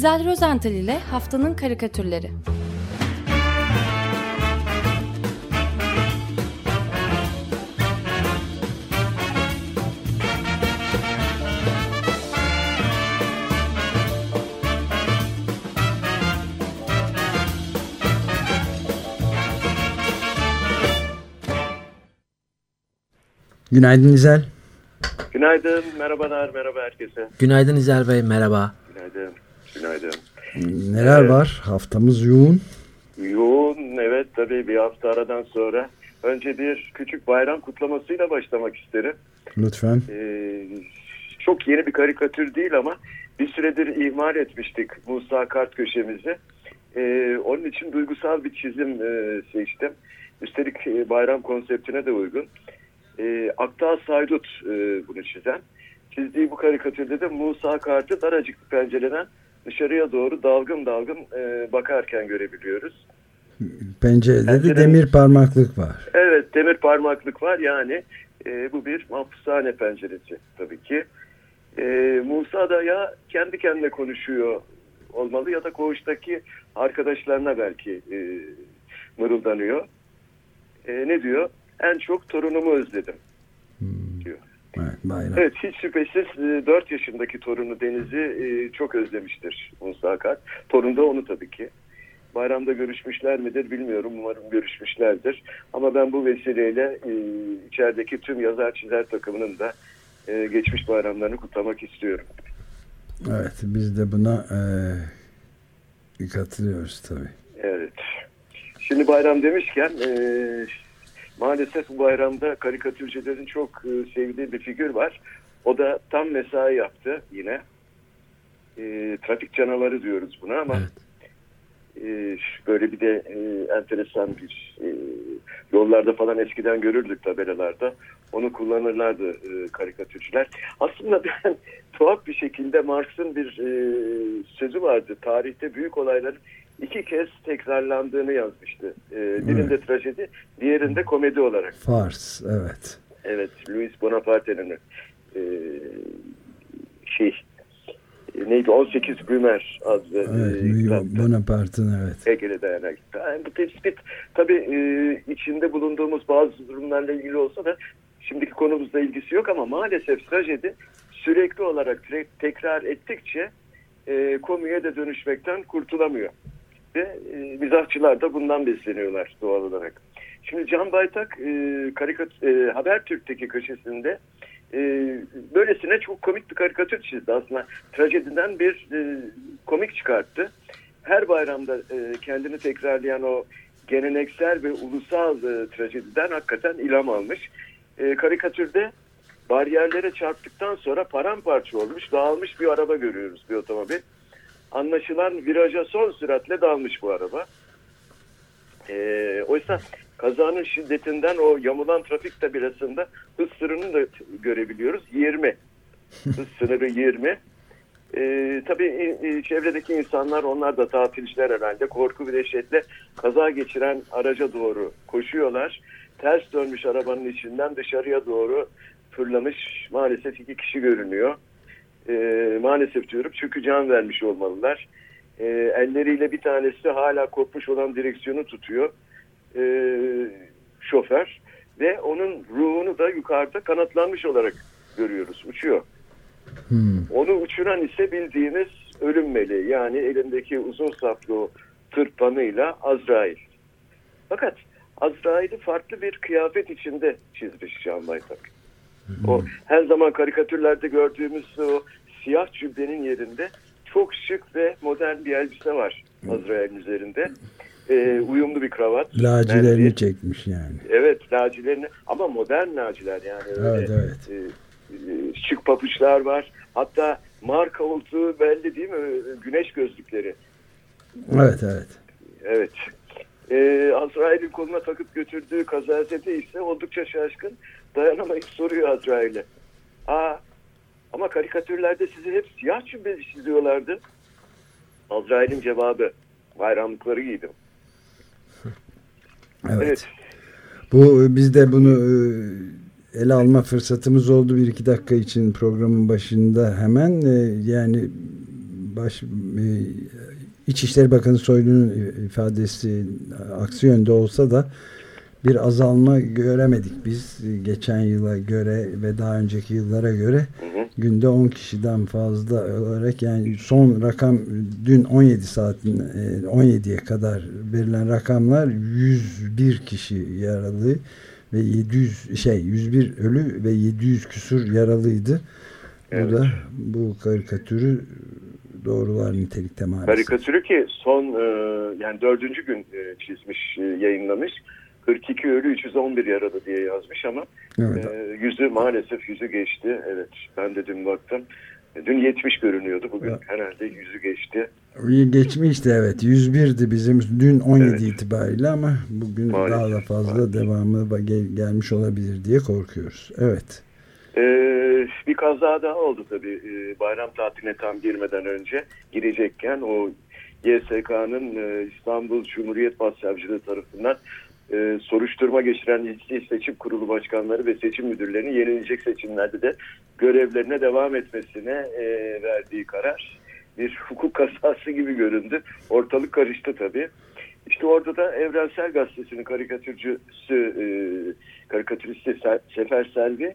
İzel Rozental ile Haftanın Karikatürleri Günaydın İzel. Günaydın, merhabalar, merhaba herkese. Günaydın İzel Bey, merhaba. Günaydın, günaydın. Neler evet. var? Haftamız yoğun. Yoğun, evet tabii bir hafta aradan sonra. Önce bir küçük bayram kutlamasıyla başlamak isterim. Lütfen. Ee, çok yeni bir karikatür değil ama bir süredir ihmal etmiştik Musa Kart köşemizi. Ee, onun için duygusal bir çizim e, seçtim. Üstelik e, bayram konseptine de uygun. E, Akta Saydut e, bunu çizen. Çizdiği bu karikatürde de Musa Kart'ı daracık pencereden dışarıya doğru dalgın dalgın e, bakarken görebiliyoruz. Pencerede Pencere, de demir parmaklık var. Evet demir parmaklık var yani e, bu bir mahpushane penceresi tabii ki. E, Musa da ya kendi kendine konuşuyor olmalı ya da koğuştaki arkadaşlarına belki e, mırıldanıyor. E, ne diyor? en çok torunumu özledim hmm. diyor. Evet, evet hiç şüphesiz 4 e, yaşındaki torunu Deniz'i e, çok özlemiştir Musa Akar. Torun da onu tabii ki. Bayramda görüşmüşler midir bilmiyorum. Umarım görüşmüşlerdir. Ama ben bu vesileyle e, içerideki tüm yazar çizer takımının da geçmiş bayramlarını kutlamak istiyorum. Evet biz de buna e, katılıyoruz tabii. Evet. Şimdi bayram demişken e, maalesef bu bayramda karikatürcülerin çok e, sevdiği bir figür var. O da tam mesai yaptı yine. E, trafik canavarı diyoruz buna ama evet. e, böyle bir de e, enteresan bir e, yollarda falan eskiden görürdük tabelalarda. Onu kullanırlardı e, karikatürcüler. Aslında ben tuhaf bir şekilde Marx'ın bir e, sözü vardı. Tarihte büyük olayların iki kez tekrarlandığını yazmıştı. E, birinde evet. trajedi, diğerinde komedi olarak. Fars, evet. Evet, Louis Bonaparte'nin e, şey neydi 18 Brumer adlı evet, e, Bonaparte'ın evet. Hegel'e dayanak. Yani bu tespit tabii e, içinde bulunduğumuz bazı durumlarla ilgili olsa da şimdiki konumuzla ilgisi yok ama maalesef trajedi sürekli olarak tekrar ettikçe e, komiye de dönüşmekten kurtulamıyor ve e, mizahçılar da bundan besleniyorlar doğal olarak. Şimdi Can Baytak e, karikat, e, Habertürk'teki köşesinde e, böylesine çok komik bir karikatür çizdi. Aslında trajediden bir e, komik çıkarttı. Her bayramda e, kendini tekrarlayan o geleneksel ve ulusal e, trajediden hakikaten ilham almış. E, karikatürde bariyerlere çarptıktan sonra paramparça olmuş, dağılmış bir araba görüyoruz, bir otomobil. Anlaşılan viraja son süratle dalmış bu araba. E, oysa kazanın şiddetinden o yamulan trafik tabirasında hız sınırını da görebiliyoruz. 20. hız sınırı 20. E, tabii e, çevredeki insanlar onlar da tatilciler herhalde korku ve dehşetle kaza geçiren araca doğru koşuyorlar. Ters dönmüş arabanın içinden dışarıya doğru fırlamış maalesef iki kişi görünüyor. E, maalesef diyorum çünkü can vermiş olmalılar. E, elleriyle bir tanesi hala kopmuş olan direksiyonu tutuyor. E, şoför ve onun ruhunu da yukarıda kanatlanmış olarak görüyoruz. Uçuyor. Hmm. Onu uçuran ise bildiğimiz ölüm meleği. Yani elindeki uzun saplı tırpanıyla Azrail. Fakat Azrail'i farklı bir kıyafet içinde çizmiş Can Baytak. O her zaman karikatürlerde gördüğümüz o siyah cübbenin yerinde çok şık ve modern bir elbise var Azrail'in üzerinde. Ee, uyumlu bir kravat. Lacilerini bir, çekmiş yani. Evet lacilerini ama modern laciler yani. Öyle, evet evet. E, e, şık papuçlar var. Hatta marka olduğu belli değil mi? Güneş gözlükleri. Evet evet. Evet. Ee, Azrail'in koluna takıp götürdüğü kazazede ise oldukça şaşkın. Dayanamayıp soruyor Azrail'e. Aa ama karikatürlerde sizi hep siyah cübbeli çiziyorlardı. Azrail'in cevabı bayramlıkları giydim. Evet. evet. Bu biz de bunu e, ele alma fırsatımız oldu bir iki dakika için programın başında hemen e, yani baş, İçişleri Bakanı Soylu'nun ifadesi aksi yönde olsa da bir azalma göremedik biz geçen yıla göre ve daha önceki yıllara göre hı hı. günde 10 kişiden fazla olarak yani son rakam dün 17 saatin 17'ye kadar verilen rakamlar 101 kişi yaralı ve 700 şey 101 ölü ve 700 küsur yaralıydı. Evet. Bu da bu karikatürü doğrular nitelikte maalesef. Karikatürü ki son e, yani dördüncü gün e, çizmiş, e, yayınlamış. 42 ölü 311 yaralı diye yazmış ama evet. yüzü maalesef yüzü geçti. Evet ben de dün baktım. Dün 70 görünüyordu. Bugün evet. herhalde yüzü geçti. Geçmişti evet. 101'di bizim dün 17 evet. itibariyle ama bugün maalesef, daha da fazla maalesef. devamı gel gelmiş olabilir diye korkuyoruz. Evet. Ee, bir kaza daha oldu tabii. Ee, bayram tatiline tam girmeden önce girecekken o YSK'nın e, İstanbul Cumhuriyet Başsavcılığı tarafından e, soruşturma geçiren ilçe seçim kurulu başkanları ve seçim müdürlerinin yenilecek seçimlerde de görevlerine devam etmesine e, verdiği karar bir hukuk kasası gibi göründü. Ortalık karıştı tabii. İşte orada da Evrensel Gazetesi'nin karikatürcüsü, e, karikatüristi Sefer Selvi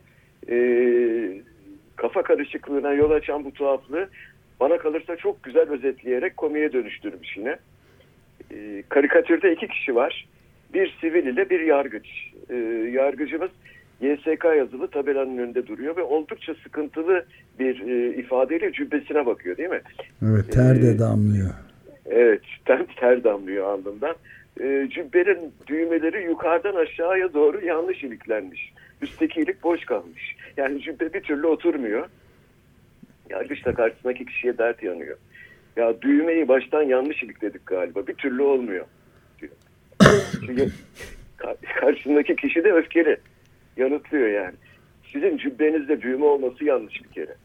e, kafa karışıklığına yol açan bu tuhaflığı bana kalırsa çok güzel özetleyerek komiye dönüştürmüş yine. E, karikatürde iki kişi var. Bir sivil ile bir yargıç. E, yargıcımız YSK yazılı tabelanın önünde duruyor ve oldukça sıkıntılı bir e, ifadeyle cübbesine bakıyor değil mi? Evet ter de damlıyor. Evet ter, ter damlıyor alnından. E, cübbenin düğmeleri yukarıdan aşağıya doğru yanlış iliklenmiş. Üstteki ilik boş kalmış. Yani cübbe bir türlü oturmuyor. Yargıç da karşısındaki kişiye dert yanıyor. Ya düğmeyi baştan yanlış ilikledik galiba. Bir türlü olmuyor. Çünkü karşısındaki kişi de öfkeli. Yanıtlıyor yani. Sizin cübbenizde düğme olması yanlış bir kere.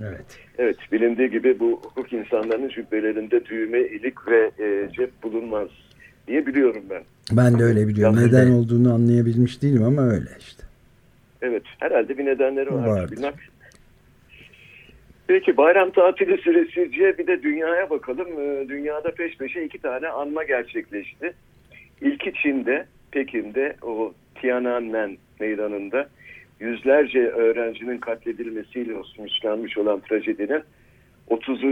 Evet. Evet bilindiği gibi bu hukuk insanlarının cübbelerinde düğme, ilik ve e, cep bulunmaz diye biliyorum ben. Ben de öyle biliyorum. Yanlış Neden olduğunu anlayabilmiş değilim ama öyle işte. Evet herhalde bir nedenleri var. Vardır. Peki bayram tatili süresince bir de dünyaya bakalım. Ee, dünyada peş peşe iki tane anma gerçekleşti. İlki Çin'de, Pekin'de o Tiananmen meydanında yüzlerce öğrencinin katledilmesiyle sonuçlanmış olan trajedinin 30.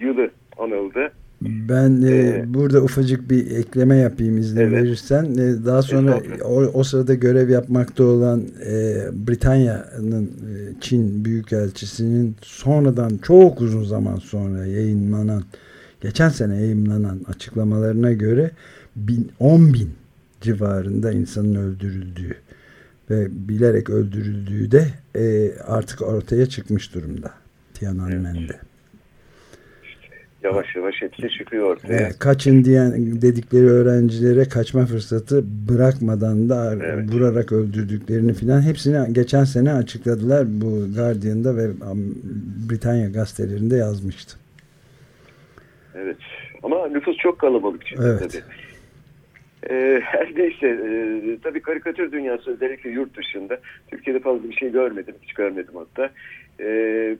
yılı anıldı. Ben e, ee, burada ufacık bir ekleme yapayım izin evet. verirsen. E, daha sonra o, o sırada görev yapmakta olan e, Britanya'nın e, Çin Büyükelçisi'nin sonradan çok uzun zaman sonra yayınlanan, geçen sene yayınlanan açıklamalarına göre bin, 10 bin civarında insanın öldürüldüğü ve bilerek öldürüldüğü de e, artık ortaya çıkmış durumda Tiananmen'de. Evet yavaş yavaş hepsi çıkıyor ortaya. Evet, kaçın diyen dedikleri öğrencilere kaçma fırsatı bırakmadan da evet. vurarak öldürdüklerini filan hepsini geçen sene açıkladılar. Bu Guardian'da ve Britanya gazetelerinde yazmıştı. Evet. Ama nüfus çok kalabalık çünkü evet. tabii. Ee, her neyse e, tabii karikatür dünyası özellikle yurt dışında Türkiye'de fazla bir şey görmedim hiç görmedim hatta e,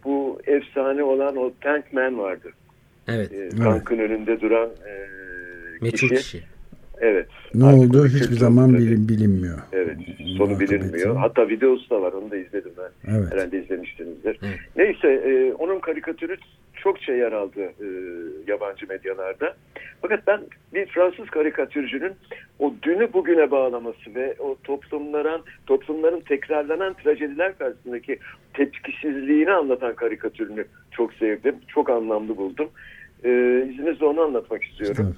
bu efsane olan o Tankman vardı Evet. E, tankın evet. önünde duran e, Meçhul kişi. kişi. Evet. Ne oldu hiçbir zaman bilim, bilinmiyor. Evet. Sonu bilinmiyor. Hatta videosu da var. Onu da izledim ben. Evet. Herhalde izlemişsinizdir. Evet. Neyse e, onun karikatürü çokça yer aldı e, yabancı medyalarda. Fakat ben bir Fransız karikatürcünün o dünü bugüne bağlaması ve o toplumların toplumların tekrarlanan trajediler karşısındaki tepkisizliğini anlatan karikatürünü çok sevdim. Çok anlamlı buldum. E, izninizle onu anlatmak istiyorum.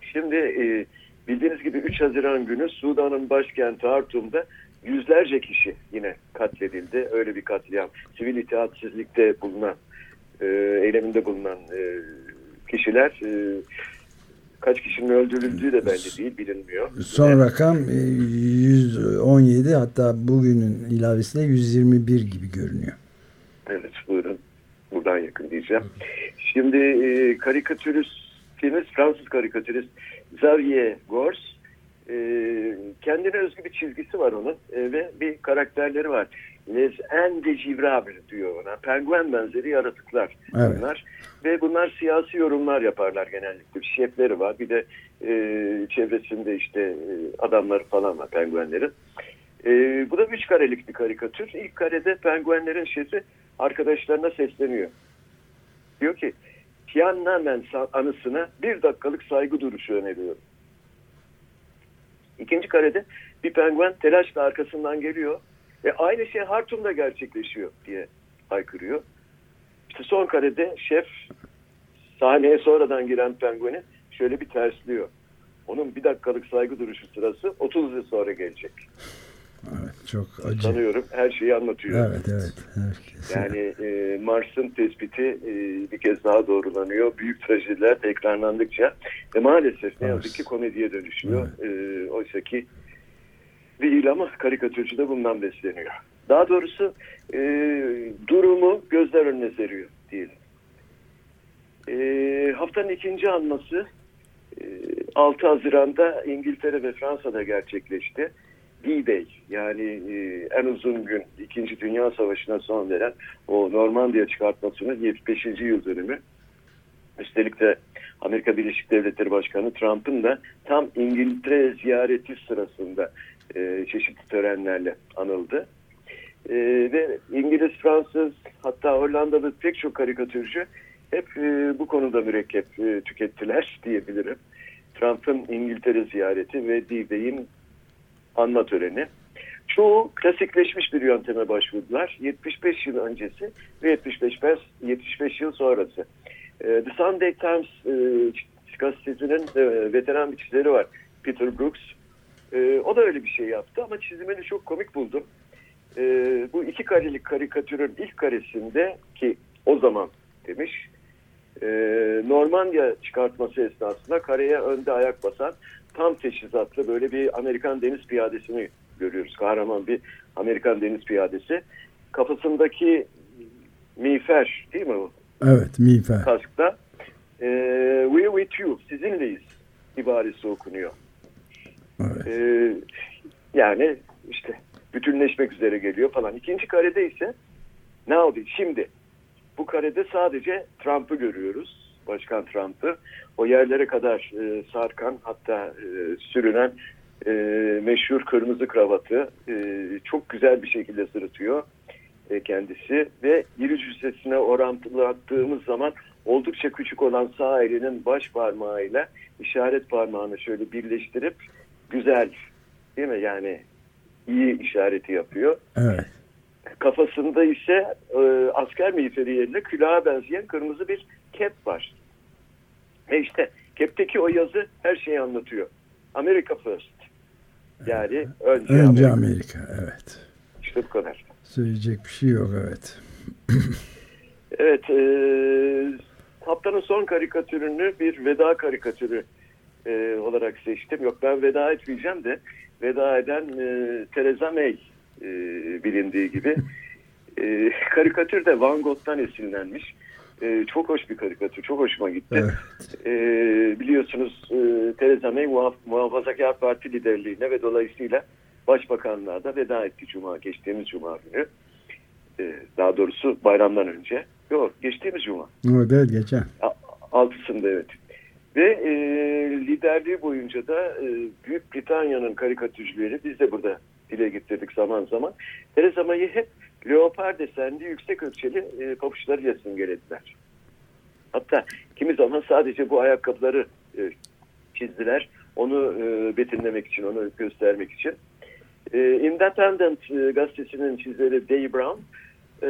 Şimdi e, bildiğiniz gibi 3 Haziran günü Sudan'ın başkenti Hartum'da yüzlerce kişi yine katledildi. Öyle bir katliam. Sivil itaatsizlikte bulunan, e, eyleminde bulunan e, kişiler e, kaç kişinin öldürüldüğü de belli değil, bilinmiyor. Son rakam 117 e, hatta bugünün ilavesiyle 121 gibi görünüyor. Evet buyurun. Buradan yakın diyeceğim. Şimdi e, karikatüristimiz, Fransız karikatürist Xavier Gors e, kendine özgü bir çizgisi var onun e, ve bir karakterleri var. Les Indégivrables diyor ona. Penguen benzeri yaratıklar Evet. bunlar. Ve bunlar siyasi yorumlar yaparlar genellikle. Bir şefleri var. Bir de e, çevresinde işte e, adamları falan var penguenlerin. E, bu da üç karelik bir karikatür. İlk karede penguenlerin şefi arkadaşlarına sesleniyor. Diyor ki Tiananmen anısına bir dakikalık saygı duruşu öneriyorum. İkinci karede bir penguen telaşla arkasından geliyor ve aynı şey Hartum'da gerçekleşiyor diye haykırıyor. İşte son karede şef sahneye sonradan giren pengueni şöyle bir tersliyor. Onun bir dakikalık saygı duruşu sırası 30 yıl sonra gelecek. Evet, çok acı. Sanıyorum her şeyi anlatıyor. Evet, evet. Herkes. Yani e, Mars'ın tespiti e, bir kez daha doğrulanıyor. Büyük trajediler tekrarlandıkça ve maalesef ne yazık ki komediye dönüşüyor. E, Oysa ki değil ama karikatürcü de bundan besleniyor. Daha doğrusu e, durumu gözler önüne seriyor diyelim. E, haftanın ikinci anması e, 6 Haziran'da İngiltere ve Fransa'da gerçekleşti. D-Day yani e, en uzun gün 2. Dünya Savaşı'na son veren o Normandiya çıkartmasının 75. yıl dönümü. Üstelik de Amerika Birleşik Devletleri Başkanı Trump'ın da tam İngiltere ziyareti sırasında e, çeşitli törenlerle anıldı. E, ve İngiliz, Fransız hatta Hollandalı pek çok karikatürcü hep e, bu konuda mürekkep e, tükettiler diyebilirim. Trump'ın İngiltere ziyareti ve D-Day'in anma töreni. Çoğu klasikleşmiş bir yönteme başvurdular. 75 yıl öncesi ve 75, 75 yıl sonrası. E, The Sunday Times e, gazetesinin e, veteran bir çizeri var. Peter Brooks. E, o da öyle bir şey yaptı ama çizimini çok komik buldum. E, bu iki karelik karikatürün ilk karesinde ki o zaman demiş e, Normandiya çıkartması esnasında kareye önde ayak basan tam teçhizatlı böyle bir Amerikan deniz piyadesini görüyoruz. Kahraman bir Amerikan deniz piyadesi. Kafasındaki miğfer değil mi o? Evet miğfer. Kaskta. E, we with you, sizinleyiz ibaresi okunuyor. Evet. E, yani işte bütünleşmek üzere geliyor falan. İkinci karede ise ne oldu? Şimdi bu karede sadece Trump'ı görüyoruz. Başkan Trump'ı. O yerlere kadar e, sarkan hatta e, sürünen e, meşhur kırmızı kravatı e, çok güzel bir şekilde sırıtıyor e, kendisi ve iri cüssesine orantılattığımız zaman oldukça küçük olan sağ elinin baş parmağıyla işaret parmağını şöyle birleştirip güzel değil mi yani iyi işareti yapıyor. Evet. Kafasında ise e, asker miğferi yerine külaha benzeyen kırmızı bir kep var. Ve işte kepteki o yazı her şeyi anlatıyor. America First. Yani önce, Önce Amerika. Amerika. Evet. İşte bu kadar. Söyleyecek bir şey yok evet. Evet, e, haftanın son karikatürünü bir veda karikatürü e, olarak seçtim. Yok ben veda etmeyeceğim de veda eden e, Theresa May e, bilindiği gibi. E, karikatür de Van Gogh'tan esinlenmiş. E, çok hoş bir karikatür, çok hoşuma gitti. Evet. E, biliyorsunuz e, Theresa May muhaf Muhafazakar Parti liderliğine ve dolayısıyla Başbakanlığa da veda etti Cuma, geçtiğimiz Cuma günü. E, daha doğrusu bayramdan önce. Yok, geçtiğimiz Cuma. Evet, evet geçen. Altısında evet. Ve e, liderliği boyunca da e, Büyük Britanya'nın karikatürcüleri biz de burada dile getirdik zaman zaman. Theresa May'ı hep leopar desenli yüksek ölçeli e, pabuçlarıyla simgelediler. Hatta kimi zaman sadece bu ayakkabıları e, çizdiler. Onu e, betimlemek için, onu göstermek için. E, Independent e, gazetesinin çizeri Dave Brown e,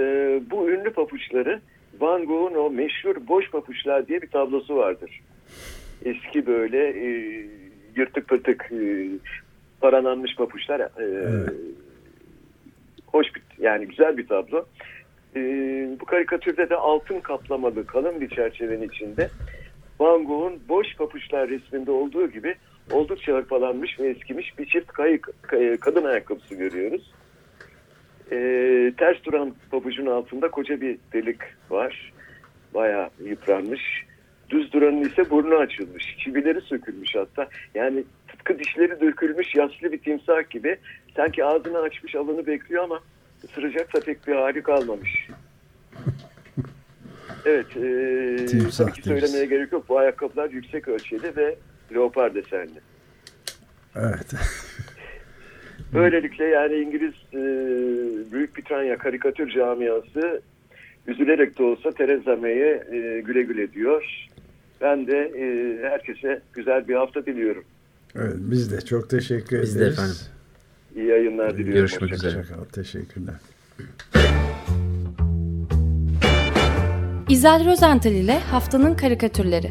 bu ünlü papuçları Van Gogh'un o meşhur boş papuçlar diye bir tablosu vardır. Eski böyle e, yırtık pırtık e, parananmış papuçlar. E, Evet. Hoş bir, yani güzel bir tablo. E, bu karikatürde de altın kaplamalı kalın bir çerçevenin içinde Van Gogh'un boş papuçlar resminde olduğu gibi oldukça hırpalanmış ve eskimiş bir çift kayık, kay- kadın ayakkabısı görüyoruz. E, ters duran pabucun altında koca bir delik var. Bayağı yıpranmış. Düz duranın ise burnu açılmış. Çivileri sökülmüş hatta. Yani tıpkı dişleri dökülmüş yaslı bir timsah gibi. Sanki ağzını açmış alanı bekliyor ama ısıracak da pek bir hali kalmamış. Evet, e, Timsah tabii ki deriz. söylemeye gerek yok. Bu ayakkabılar yüksek ölçeli ve leopar desenli. Evet. Böylelikle yani İngiliz e, Büyük Britanya karikatür camiası üzülerek de olsa Theresa May'e e, güle güle diyor. Ben de e, herkese güzel bir hafta diliyorum. Evet. Biz de çok teşekkür Biz de ederiz. efendim. İyi yayınlar diliyorum. Görüşmek üzere. Hoşça kal. Teşekkürler. İzel Rozental ile Haftanın Karikatürleri